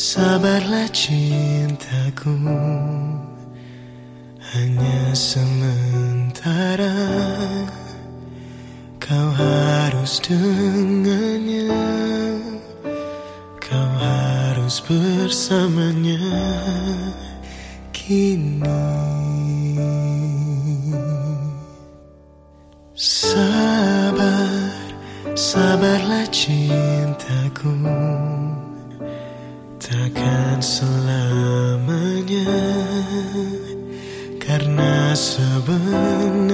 Sabarlah cintaku. Hanya sementara Kau harus dengannya. Kau harus bersamanya. Kini Takkan selamanya Karena sebenarnya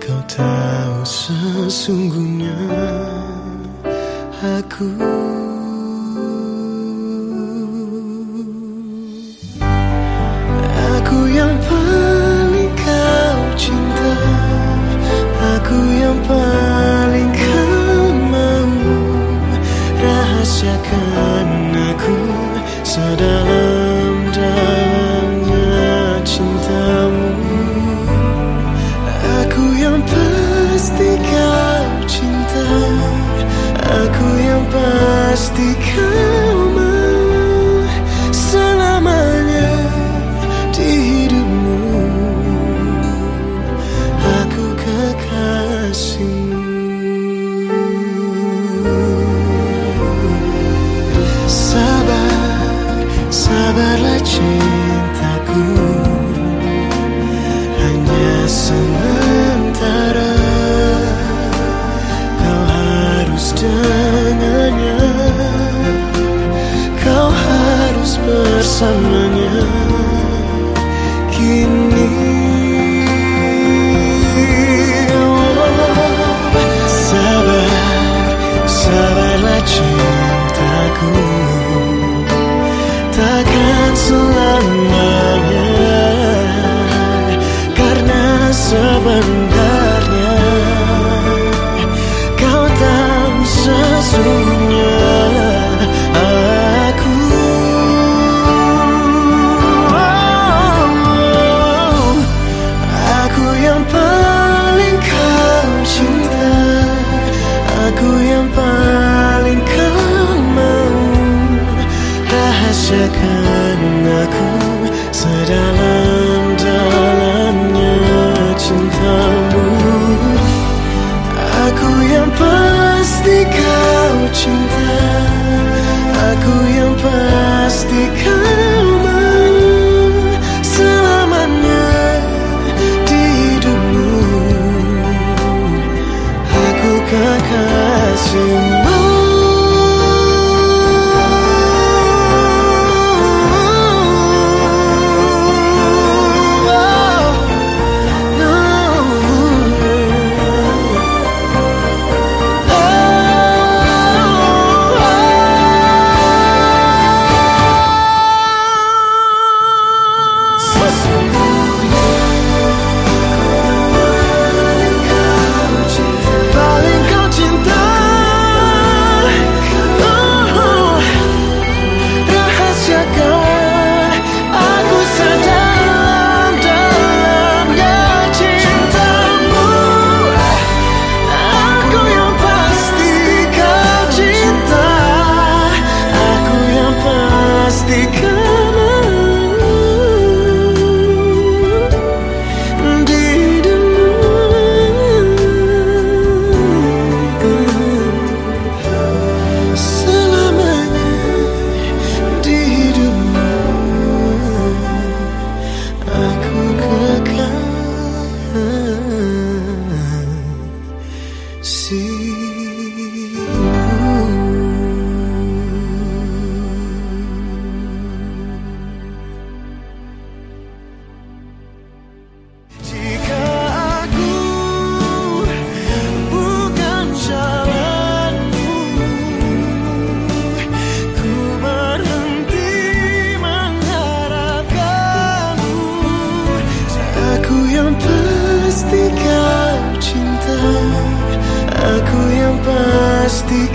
Kau tahu sesungguhnya Aku. Aku yang paling sedalam-dalamnya cintaku Hanya sementara. Kau harus dengannya Kau harus bersamanya. Kini Rahasiakan aku sedalam-dalamnya cintamu. Aku yang pasti kau cinta Aku yang pasti kau mau Selamanya di hidupmu. Aku kekasihmu Aku yang pasti